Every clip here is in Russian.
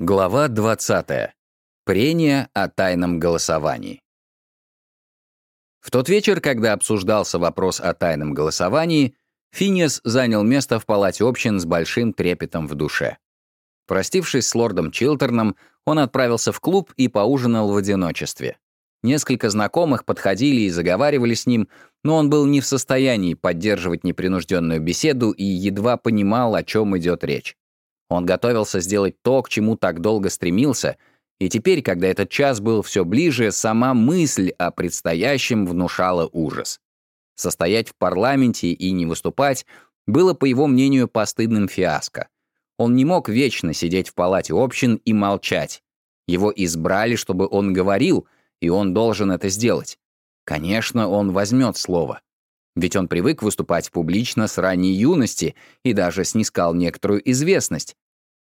Глава 20. Прение о тайном голосовании. В тот вечер, когда обсуждался вопрос о тайном голосовании, Финиас занял место в палате общин с большим трепетом в душе. Простившись с лордом Чилтерном, он отправился в клуб и поужинал в одиночестве. Несколько знакомых подходили и заговаривали с ним, но он был не в состоянии поддерживать непринужденную беседу и едва понимал, о чем идет речь. Он готовился сделать то, к чему так долго стремился, и теперь, когда этот час был все ближе, сама мысль о предстоящем внушала ужас. Состоять в парламенте и не выступать было, по его мнению, постыдным фиаско. Он не мог вечно сидеть в палате общин и молчать. Его избрали, чтобы он говорил, и он должен это сделать. Конечно, он возьмет слово. Ведь он привык выступать публично с ранней юности и даже снискал некоторую известность.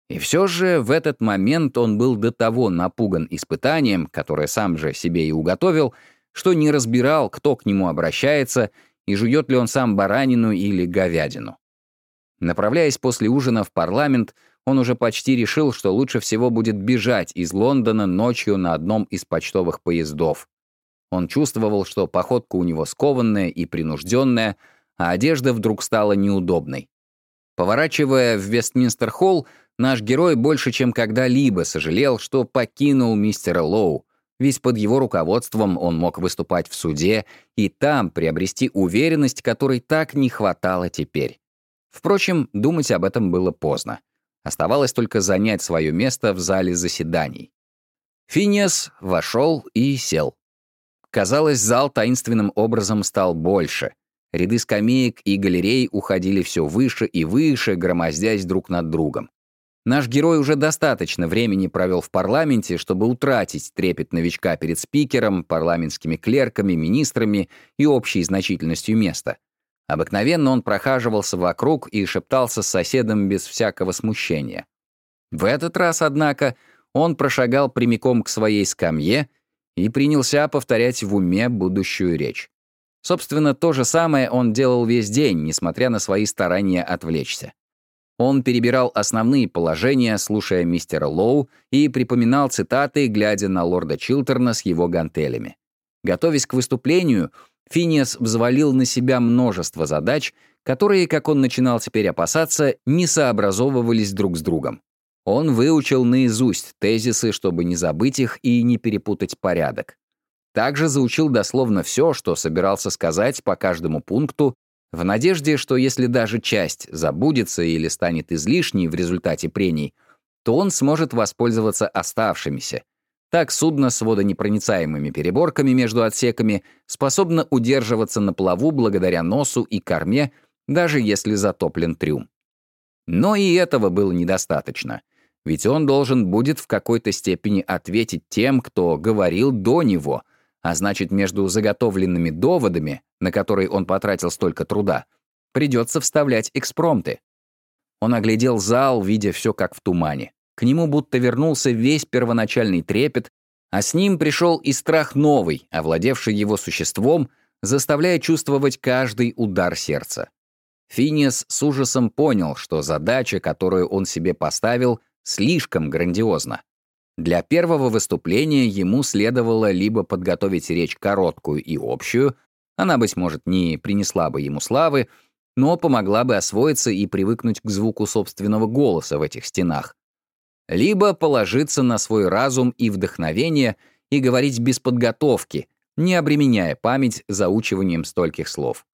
И все же в этот момент он был до того напуган испытанием, которое сам же себе и уготовил, что не разбирал, кто к нему обращается и жует ли он сам баранину или говядину. Направляясь после ужина в парламент, он уже почти решил, что лучше всего будет бежать из Лондона ночью на одном из почтовых поездов. Он чувствовал, что походка у него скованная и принужденная, а одежда вдруг стала неудобной. Поворачивая в Вестминстер-холл, наш герой больше, чем когда-либо сожалел, что покинул мистера Лоу, ведь под его руководством он мог выступать в суде и там приобрести уверенность, которой так не хватало теперь. Впрочем, думать об этом было поздно. Оставалось только занять свое место в зале заседаний. Финиас вошел и сел. Казалось, зал таинственным образом стал больше. Ряды скамеек и галерей уходили все выше и выше, громоздясь друг над другом. Наш герой уже достаточно времени провел в парламенте, чтобы утратить трепет новичка перед спикером, парламентскими клерками, министрами и общей значительностью места. Обыкновенно он прохаживался вокруг и шептался с соседом без всякого смущения. В этот раз, однако, он прошагал прямиком к своей скамье и принялся повторять в уме будущую речь. Собственно, то же самое он делал весь день, несмотря на свои старания отвлечься. Он перебирал основные положения, слушая мистера Лоу, и припоминал цитаты, глядя на лорда Чилтерна с его гантелями. Готовясь к выступлению, Финиас взвалил на себя множество задач, которые, как он начинал теперь опасаться, не сообразовывались друг с другом. Он выучил наизусть тезисы, чтобы не забыть их и не перепутать порядок. Также заучил дословно все, что собирался сказать по каждому пункту, в надежде, что если даже часть забудется или станет излишней в результате прений, то он сможет воспользоваться оставшимися, так судно с водонепроницаемыми переборками между отсеками способно удерживаться на плаву благодаря носу и корме, даже если затоплен трюм. Но и этого было недостаточно, ведь он должен будет в какой-то степени ответить тем, кто говорил до него, а значит, между заготовленными доводами, на которые он потратил столько труда, придется вставлять экспромты. Он оглядел зал, видя все как в тумане. К нему будто вернулся весь первоначальный трепет, а с ним пришел и страх новый, овладевший его существом, заставляя чувствовать каждый удар сердца. Финиас с ужасом понял, что задача, которую он себе поставил, слишком грандиозна. Для первого выступления ему следовало либо подготовить речь короткую и общую, она, быть может, не принесла бы ему славы, но помогла бы освоиться и привыкнуть к звуку собственного голоса в этих стенах, либо положиться на свой разум и вдохновение и говорить без подготовки, не обременяя память заучиванием стольких слов.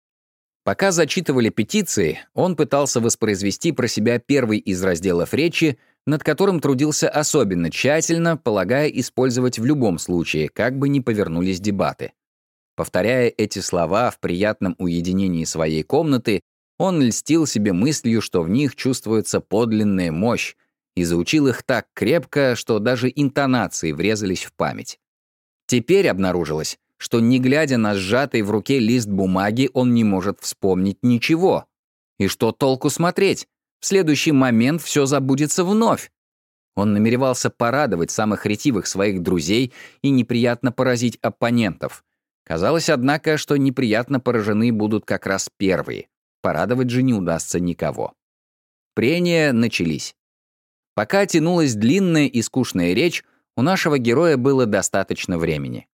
Пока зачитывали петиции, он пытался воспроизвести про себя первый из разделов речи, над которым трудился особенно тщательно, полагая использовать в любом случае, как бы ни повернулись дебаты. Повторяя эти слова в приятном уединении своей комнаты, он льстил себе мыслью, что в них чувствуется подлинная мощь, и заучил их так крепко, что даже интонации врезались в память. Теперь обнаружилось, что, не глядя на сжатый в руке лист бумаги, он не может вспомнить ничего. И что толку смотреть? В следующий момент все забудется вновь. Он намеревался порадовать самых ретивых своих друзей и неприятно поразить оппонентов. Казалось, однако, что неприятно поражены будут как раз первые. Порадовать же не удастся никого. Прения начались. Пока тянулась длинная и скучная речь, у нашего героя было достаточно времени.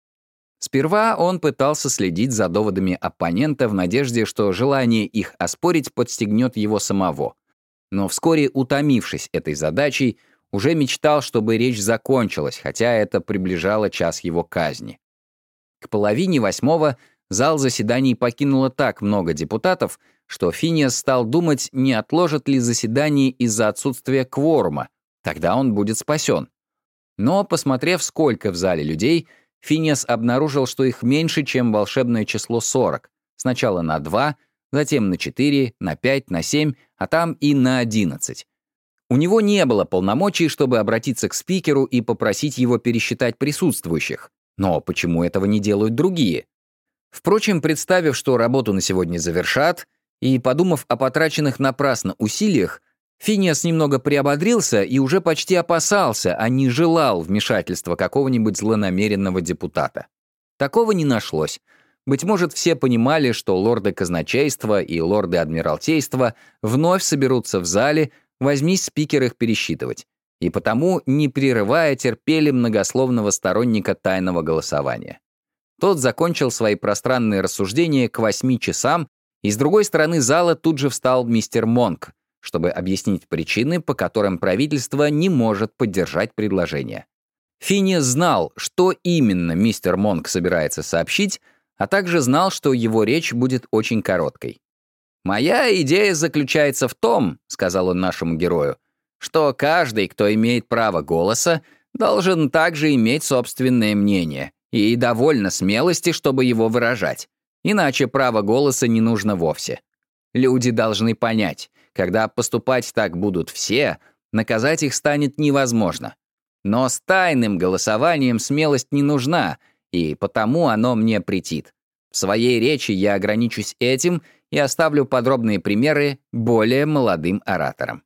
Сперва он пытался следить за доводами оппонента в надежде, что желание их оспорить подстегнет его самого. Но вскоре, утомившись этой задачей, уже мечтал, чтобы речь закончилась, хотя это приближало час его казни. К половине восьмого зал заседаний покинуло так много депутатов, что Финиас стал думать, не отложат ли заседание из-за отсутствия кворума, тогда он будет спасен. Но, посмотрев, сколько в зале людей, Финиас обнаружил, что их меньше, чем волшебное число 40. Сначала на 2, затем на 4, на 5, на 7, а там и на 11. У него не было полномочий, чтобы обратиться к спикеру и попросить его пересчитать присутствующих. Но почему этого не делают другие? Впрочем, представив, что работу на сегодня завершат, и подумав о потраченных напрасно усилиях, Финиас немного приободрился и уже почти опасался, а не желал вмешательства какого-нибудь злонамеренного депутата. Такого не нашлось. Быть может, все понимали, что лорды казначейства и лорды адмиралтейства вновь соберутся в зале, возьмись спикер их пересчитывать, и потому, не прерывая, терпели многословного сторонника тайного голосования. Тот закончил свои пространные рассуждения к восьми часам, и с другой стороны зала тут же встал мистер Монк — чтобы объяснить причины, по которым правительство не может поддержать предложение. Финни знал, что именно мистер Монк собирается сообщить, а также знал, что его речь будет очень короткой. «Моя идея заключается в том, — сказал он нашему герою, — что каждый, кто имеет право голоса, должен также иметь собственное мнение и довольно смелости, чтобы его выражать. Иначе право голоса не нужно вовсе. Люди должны понять, когда поступать так будут все, наказать их станет невозможно. Но с тайным голосованием смелость не нужна, и потому оно мне претит. В своей речи я ограничусь этим и оставлю подробные примеры более молодым ораторам.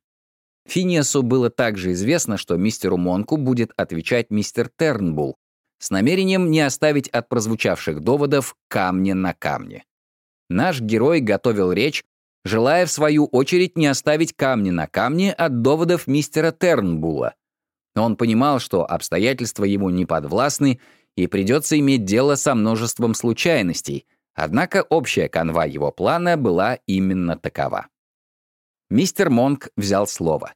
Финиасу было также известно, что мистеру Монку будет отвечать мистер Тернбул, с намерением не оставить от прозвучавших доводов камня на камне. Наш герой готовил речь, желая, в свою очередь, не оставить камни на камне от доводов мистера Тернбула. Он понимал, что обстоятельства ему не подвластны, и придется иметь дело со множеством случайностей, однако общая канва его плана была именно такова. Мистер Монк взял слово.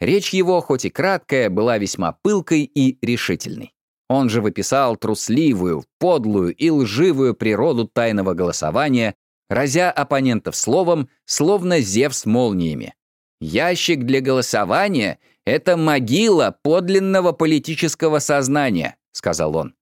Речь его, хоть и краткая, была весьма пылкой и решительной. Он же выписал трусливую, подлую и лживую природу тайного голосования, разя оппонентов словом, словно Зевс молниями. Ящик для голосования — это могила подлинного политического сознания, сказал он.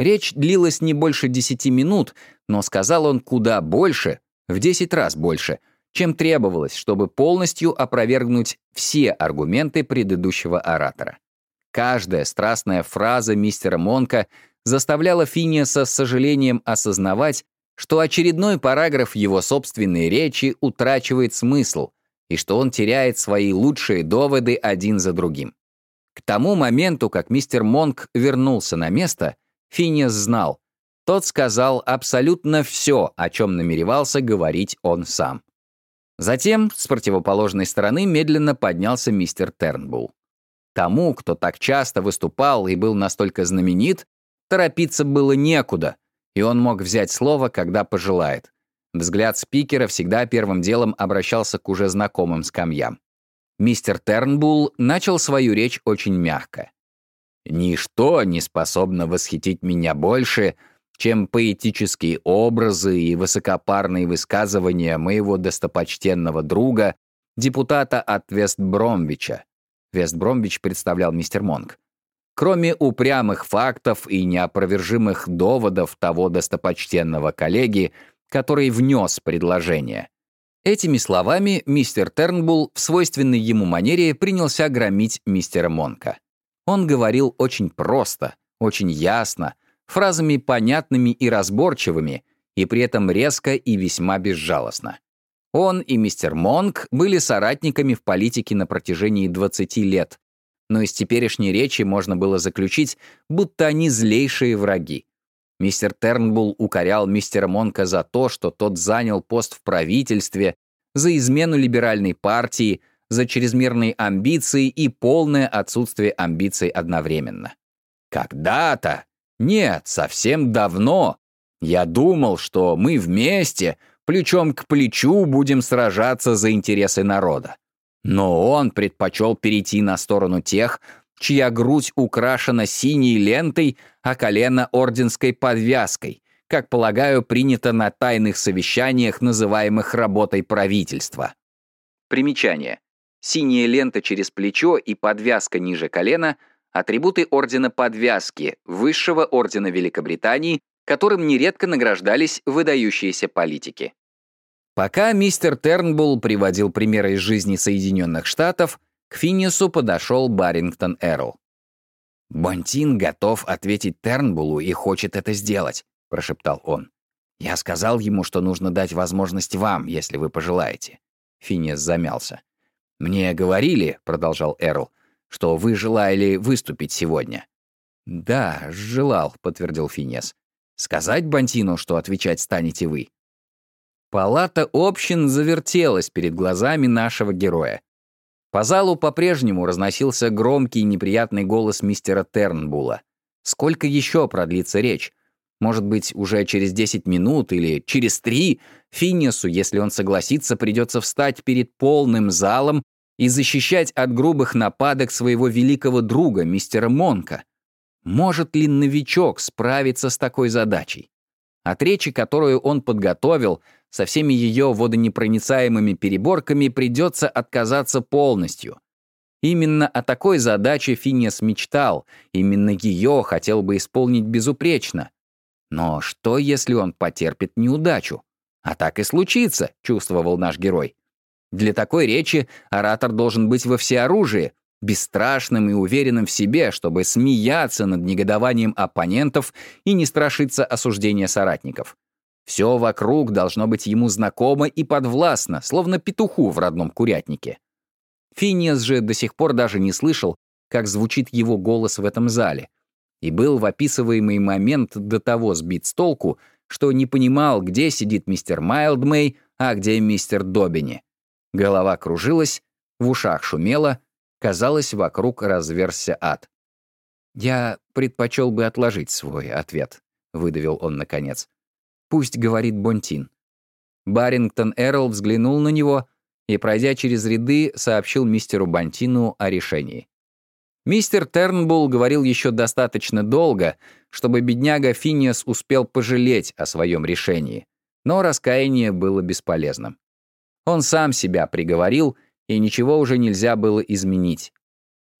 Речь длилась не больше десяти минут, но сказал он куда больше, в десять раз больше, чем требовалось, чтобы полностью опровергнуть все аргументы предыдущего оратора. Каждая страстная фраза мистера Монка заставляла Финиаса с сожалением осознавать, что очередной параграф его собственной речи утрачивает смысл и что он теряет свои лучшие доводы один за другим. К тому моменту, как мистер Монк вернулся на место, Финиас знал, тот сказал абсолютно все, о чем намеревался говорить он сам. Затем с противоположной стороны медленно поднялся мистер Тернбулл. Тому, кто так часто выступал и был настолько знаменит, торопиться было некуда, и он мог взять слово, когда пожелает. Взгляд спикера всегда первым делом обращался к уже знакомым скамьям. Мистер Тернбулл начал свою речь очень мягко. «Ничто не способно восхитить меня больше, чем поэтические образы и высокопарные высказывания моего достопочтенного друга, депутата от Вестбромвича». Вестбромвич представлял мистер Монк кроме упрямых фактов и неопровержимых доводов того достопочтенного коллеги, который внес предложение. Этими словами мистер Тернбулл в свойственной ему манере принялся громить мистера Монка. Он говорил очень просто, очень ясно, фразами понятными и разборчивыми, и при этом резко и весьма безжалостно. Он и мистер Монк были соратниками в политике на протяжении 20 лет, но из теперешней речи можно было заключить, будто они злейшие враги. Мистер Тернбулл укорял мистера Монка за то, что тот занял пост в правительстве, за измену либеральной партии, за чрезмерные амбиции и полное отсутствие амбиций одновременно. Когда-то, нет, совсем давно, я думал, что мы вместе, плечом к плечу, будем сражаться за интересы народа. Но он предпочел перейти на сторону тех, чья грудь украшена синей лентой, а колено орденской подвязкой, как, полагаю, принято на тайных совещаниях, называемых работой правительства. Примечание. Синяя лента через плечо и подвязка ниже колена — атрибуты ордена подвязки, высшего ордена Великобритании, которым нередко награждались выдающиеся политики. Пока мистер Тернбулл приводил примеры из жизни Соединенных Штатов, к Финису подошел Барингтон Эрл. «Бонтин готов ответить Тернбуллу и хочет это сделать», — прошептал он. «Я сказал ему, что нужно дать возможность вам, если вы пожелаете». Финес замялся. «Мне говорили», — продолжал Эрл, «что вы желали выступить сегодня». «Да, желал», — подтвердил Финес. «Сказать Бонтину, что отвечать станете вы?» Палата общин завертелась перед глазами нашего героя. По залу по-прежнему разносился громкий и неприятный голос мистера Тернбула. Сколько еще продлится речь? Может быть, уже через 10 минут или через 3 Финнесу, если он согласится, придется встать перед полным залом и защищать от грубых нападок своего великого друга, мистера Монка. Может ли новичок справиться с такой задачей? От речи, которую он подготовил, со всеми ее водонепроницаемыми переборками придется отказаться полностью. Именно о такой задаче Финиас мечтал, именно ее хотел бы исполнить безупречно. Но что, если он потерпит неудачу? А так и случится, чувствовал наш герой. Для такой речи оратор должен быть во всеоружии, бесстрашным и уверенным в себе, чтобы смеяться над негодованием оппонентов и не страшиться осуждения соратников. Все вокруг должно быть ему знакомо и подвластно, словно петуху в родном курятнике. Финиас же до сих пор даже не слышал, как звучит его голос в этом зале, и был в описываемый момент до того сбит с толку, что не понимал, где сидит мистер Майлдмей, а где мистер Добини. Голова кружилась, в ушах шумело, казалось, вокруг разверзся ад. «Я предпочел бы отложить свой ответ», — выдавил он наконец. Пусть говорит Бонтин. Барингтон Эрл взглянул на него и, пройдя через ряды, сообщил мистеру Бонтину о решении. Мистер Тернбулл говорил еще достаточно долго, чтобы бедняга Финиас успел пожалеть о своем решении, но раскаяние было бесполезным. Он сам себя приговорил, и ничего уже нельзя было изменить.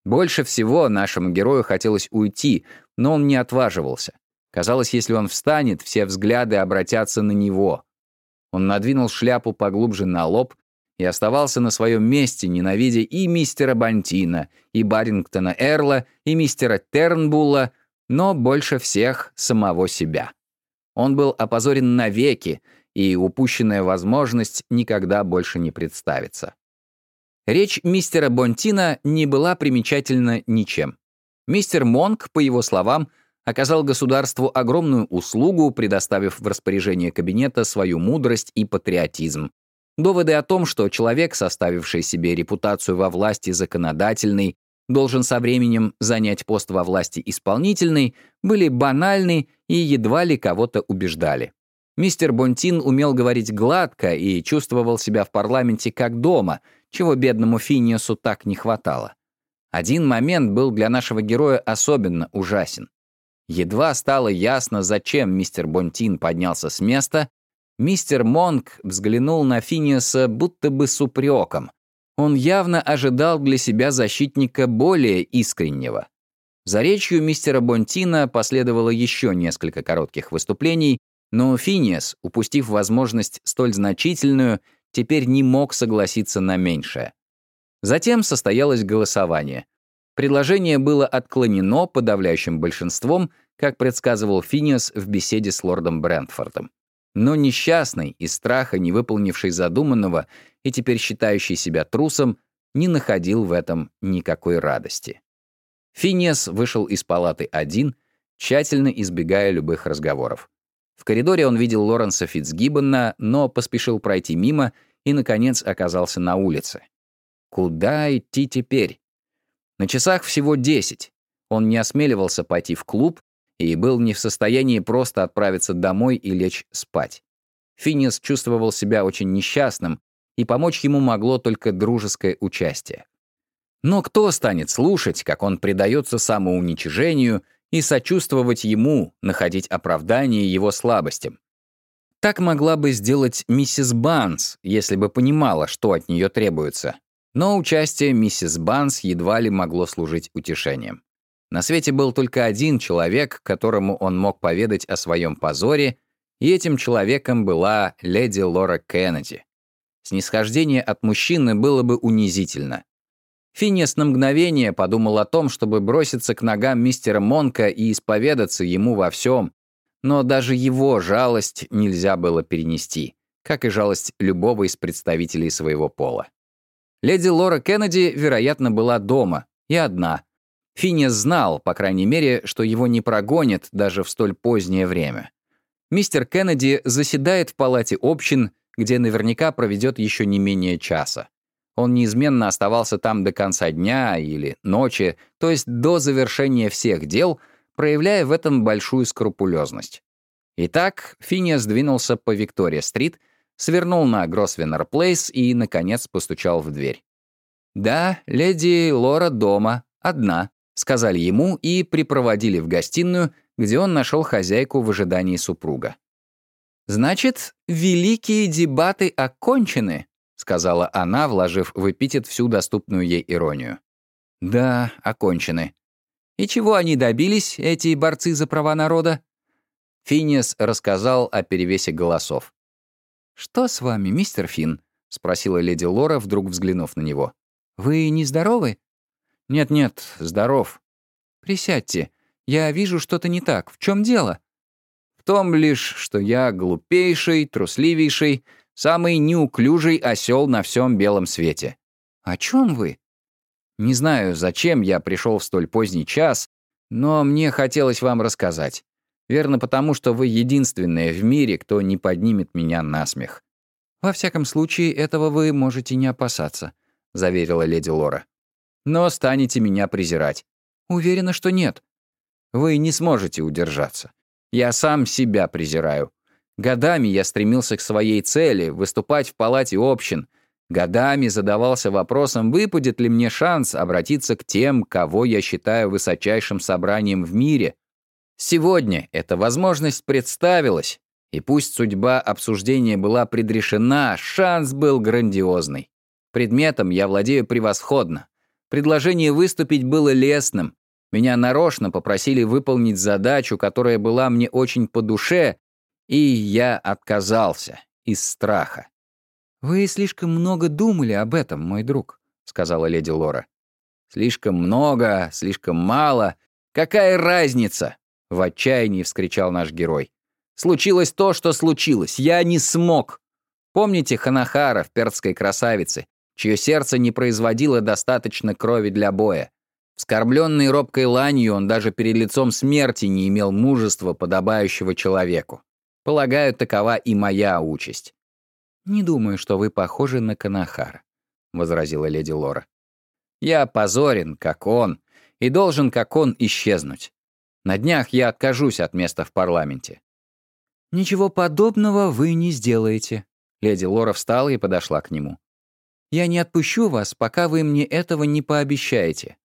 Больше всего нашему герою хотелось уйти, но он не отваживался. Казалось, если он встанет, все взгляды обратятся на него. Он надвинул шляпу поглубже на лоб и оставался на своем месте, ненавидя и мистера Бантина, и Барингтона Эрла, и мистера Тернбулла, но больше всех самого себя. Он был опозорен навеки, и упущенная возможность никогда больше не представится. Речь мистера Бонтина не была примечательна ничем. Мистер Монк, по его словам, оказал государству огромную услугу, предоставив в распоряжение кабинета свою мудрость и патриотизм. Доводы о том, что человек, составивший себе репутацию во власти законодательной, должен со временем занять пост во власти исполнительной, были банальны и едва ли кого-то убеждали. Мистер Бонтин умел говорить гладко и чувствовал себя в парламенте как дома, чего бедному Финиасу так не хватало. Один момент был для нашего героя особенно ужасен. Едва стало ясно, зачем мистер Бонтин поднялся с места, мистер Монк взглянул на Финиаса будто бы с упреком. Он явно ожидал для себя защитника более искреннего. За речью мистера Бонтина последовало еще несколько коротких выступлений, но Финиас, упустив возможность столь значительную, теперь не мог согласиться на меньшее. Затем состоялось голосование. Предложение было отклонено подавляющим большинством, как предсказывал Финиас в беседе с лордом Брентфордом. Но несчастный, из страха не выполнивший задуманного и теперь считающий себя трусом, не находил в этом никакой радости. Финиас вышел из палаты один, тщательно избегая любых разговоров. В коридоре он видел Лоренса Фитцгиббона, но поспешил пройти мимо и, наконец, оказался на улице. Куда идти теперь? На часах всего десять. Он не осмеливался пойти в клуб и был не в состоянии просто отправиться домой и лечь спать. Финис чувствовал себя очень несчастным, и помочь ему могло только дружеское участие. Но кто станет слушать, как он предается самоуничижению и сочувствовать ему, находить оправдание его слабостям? Так могла бы сделать миссис Банс, если бы понимала, что от нее требуется. Но участие миссис Банс едва ли могло служить утешением. На свете был только один человек, которому он мог поведать о своем позоре, и этим человеком была леди Лора Кеннеди. Снисхождение от мужчины было бы унизительно. Финес на мгновение подумал о том, чтобы броситься к ногам мистера Монка и исповедаться ему во всем, но даже его жалость нельзя было перенести, как и жалость любого из представителей своего пола. Леди Лора Кеннеди, вероятно, была дома, и одна. Финес знал, по крайней мере, что его не прогонят даже в столь позднее время. Мистер Кеннеди заседает в палате общин, где наверняка проведет еще не менее часа. Он неизменно оставался там до конца дня или ночи, то есть до завершения всех дел, проявляя в этом большую скрупулезность. Итак, Финиас двинулся по Виктория-стрит, свернул на Гросвеннер-Плейс и, наконец, постучал в дверь. «Да, леди Лора дома, одна», — сказали ему и припроводили в гостиную, где он нашел хозяйку в ожидании супруга. «Значит, великие дебаты окончены», — сказала она, вложив в эпитет всю доступную ей иронию. «Да, окончены. И чего они добились, эти борцы за права народа?» Финиас рассказал о перевесе голосов. «Что с вами, мистер Финн?» — спросила леди Лора, вдруг взглянув на него. «Вы нездоровы?» «Нет-нет, здоров». «Присядьте. Я вижу что-то не так. В чем дело?» «В том лишь, что я глупейший, трусливейший, самый неуклюжий осел на всем белом свете». «О чем вы?» Не знаю, зачем я пришел в столь поздний час, но мне хотелось вам рассказать. Верно потому, что вы единственная в мире, кто не поднимет меня на смех. Во всяком случае, этого вы можете не опасаться, заверила леди Лора. Но станете меня презирать. Уверена, что нет. Вы не сможете удержаться. Я сам себя презираю. Годами я стремился к своей цели — выступать в палате общин — Годами задавался вопросом, выпадет ли мне шанс обратиться к тем, кого я считаю высочайшим собранием в мире. Сегодня эта возможность представилась, и пусть судьба обсуждения была предрешена, шанс был грандиозный. Предметом я владею превосходно. Предложение выступить было лестным. Меня нарочно попросили выполнить задачу, которая была мне очень по душе, и я отказался из страха. «Вы слишком много думали об этом, мой друг», — сказала леди Лора. «Слишком много, слишком мало. Какая разница?» — в отчаянии вскричал наш герой. «Случилось то, что случилось. Я не смог. Помните Ханахара в «Перцкой красавице», чье сердце не производило достаточно крови для боя? Вскорбленный робкой ланью он даже перед лицом смерти не имел мужества, подобающего человеку. Полагаю, такова и моя участь. «Не думаю, что вы похожи на Канахара», — возразила леди Лора. «Я позорен, как он, и должен, как он, исчезнуть. На днях я откажусь от места в парламенте». «Ничего подобного вы не сделаете», — леди Лора встала и подошла к нему. «Я не отпущу вас, пока вы мне этого не пообещаете.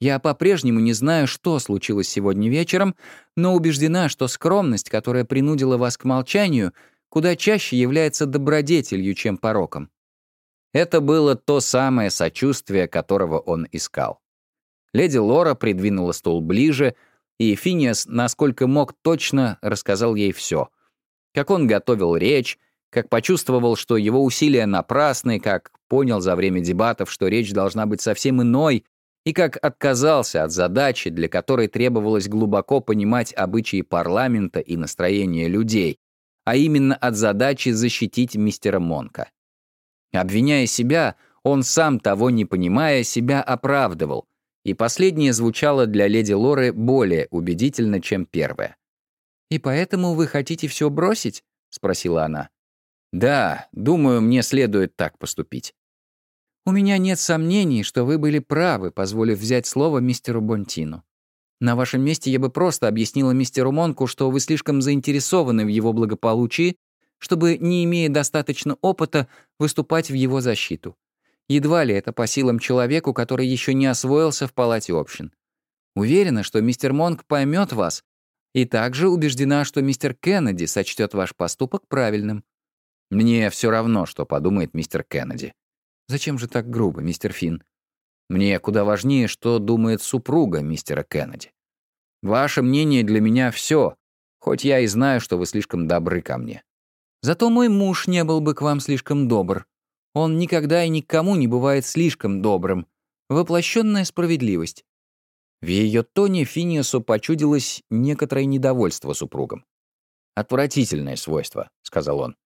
Я по-прежнему не знаю, что случилось сегодня вечером, но убеждена, что скромность, которая принудила вас к молчанию, куда чаще является добродетелью, чем пороком. Это было то самое сочувствие, которого он искал. Леди Лора придвинула стул ближе, и Финиас, насколько мог, точно рассказал ей все. Как он готовил речь, как почувствовал, что его усилия напрасны, как понял за время дебатов, что речь должна быть совсем иной, и как отказался от задачи, для которой требовалось глубоко понимать обычаи парламента и настроение людей, а именно от задачи защитить мистера Монка. Обвиняя себя, он сам того не понимая, себя оправдывал, и последнее звучало для леди Лоры более убедительно, чем первое. «И поэтому вы хотите все бросить?» — спросила она. «Да, думаю, мне следует так поступить». «У меня нет сомнений, что вы были правы, позволив взять слово мистеру Бонтину. На вашем месте я бы просто объяснила мистеру Монку, что вы слишком заинтересованы в его благополучии, чтобы, не имея достаточно опыта, выступать в его защиту. Едва ли это по силам человеку, который еще не освоился в палате общин. Уверена, что мистер Монк поймет вас, и также убеждена, что мистер Кеннеди сочтет ваш поступок правильным. Мне все равно, что подумает мистер Кеннеди. Зачем же так грубо, мистер Финн? Мне куда важнее, что думает супруга мистера Кеннеди. Ваше мнение для меня все, хоть я и знаю, что вы слишком добры ко мне. Зато мой муж не был бы к вам слишком добр. Он никогда и никому не бывает слишком добрым. Воплощенная справедливость. В ее тоне Финиасу почудилось некоторое недовольство супругом. «Отвратительное свойство», — сказал он.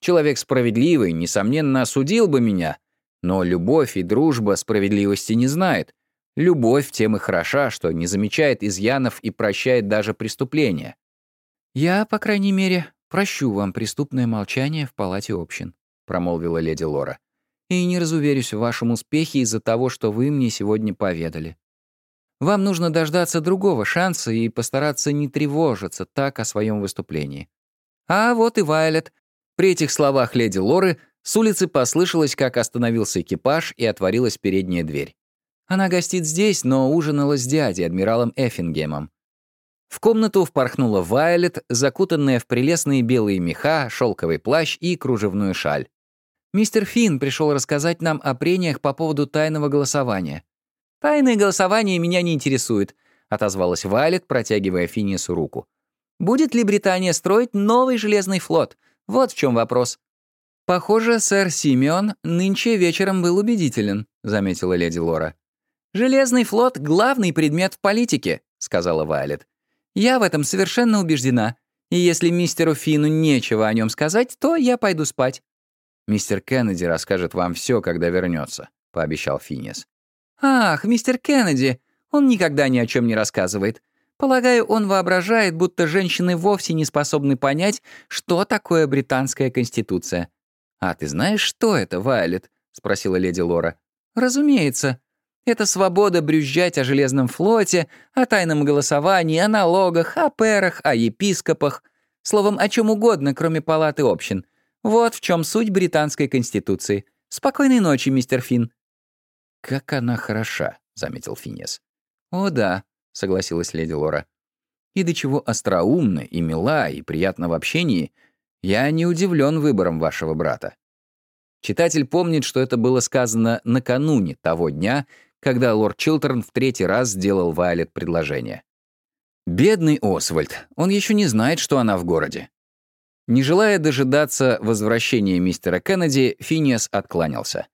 «Человек справедливый, несомненно, осудил бы меня, но любовь и дружба справедливости не знает. Любовь тем и хороша, что не замечает изъянов и прощает даже преступления». «Я, по крайней мере, прощу вам преступное молчание в палате общин», — промолвила леди Лора. «И не разуверюсь в вашем успехе из-за того, что вы мне сегодня поведали. Вам нужно дождаться другого шанса и постараться не тревожиться так о своем выступлении. А вот и Вайлет. При этих словах леди Лоры с улицы послышалось, как остановился экипаж и отворилась передняя дверь. Она гостит здесь, но ужинала с дядей, адмиралом Эффингемом. В комнату впорхнула Вайлет, закутанная в прелестные белые меха, шелковый плащ и кружевную шаль. «Мистер Финн пришел рассказать нам о прениях по поводу тайного голосования. «Тайное голосование меня не интересует», — отозвалась Вайлет, протягивая Финису руку. «Будет ли Британия строить новый железный флот? Вот в чем вопрос». «Похоже, сэр Симеон нынче вечером был убедителен», — заметила леди Лора. «Железный флот — главный предмет в политике», — сказала Вайлет. «Я в этом совершенно убеждена. И если мистеру Фину нечего о нем сказать, то я пойду спать». «Мистер Кеннеди расскажет вам все, когда вернется», — пообещал Финес. «Ах, мистер Кеннеди! Он никогда ни о чем не рассказывает. Полагаю, он воображает, будто женщины вовсе не способны понять, что такое британская конституция». «А ты знаешь, что это, Вайлет?» — спросила леди Лора. «Разумеется. Это свобода брюзжать о железном флоте, о тайном голосовании, о налогах, о перах, о епископах. Словом, о чем угодно, кроме палаты общин. Вот в чем суть британской конституции. Спокойной ночи, мистер Финн. «Как она хороша», — заметил Финес. «О, да», — согласилась леди Лора. «И до чего остроумна и мила и приятна в общении, я не удивлен выбором вашего брата». Читатель помнит, что это было сказано накануне того дня, когда лорд Чилтерн в третий раз сделал Вайлет предложение. Бедный Освальд, он еще не знает, что она в городе. Не желая дожидаться возвращения мистера Кеннеди, Финиас откланялся.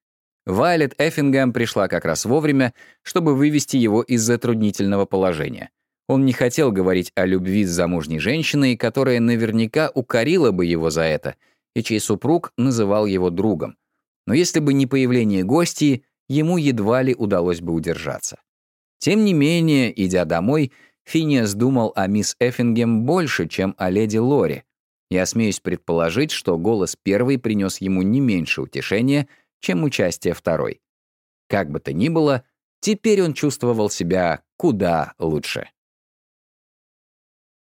Вайлет Эффингем пришла как раз вовремя, чтобы вывести его из затруднительного положения. Он не хотел говорить о любви с замужней женщиной, которая наверняка укорила бы его за это, и чей супруг называл его другом. Но если бы не появление гостей, ему едва ли удалось бы удержаться. Тем не менее, идя домой, Финиас думал о мисс Эффингем больше, чем о леди Лори. Я смеюсь предположить, что голос первой принес ему не меньше утешения — чем участие второй. Как бы то ни было, теперь он чувствовал себя куда лучше.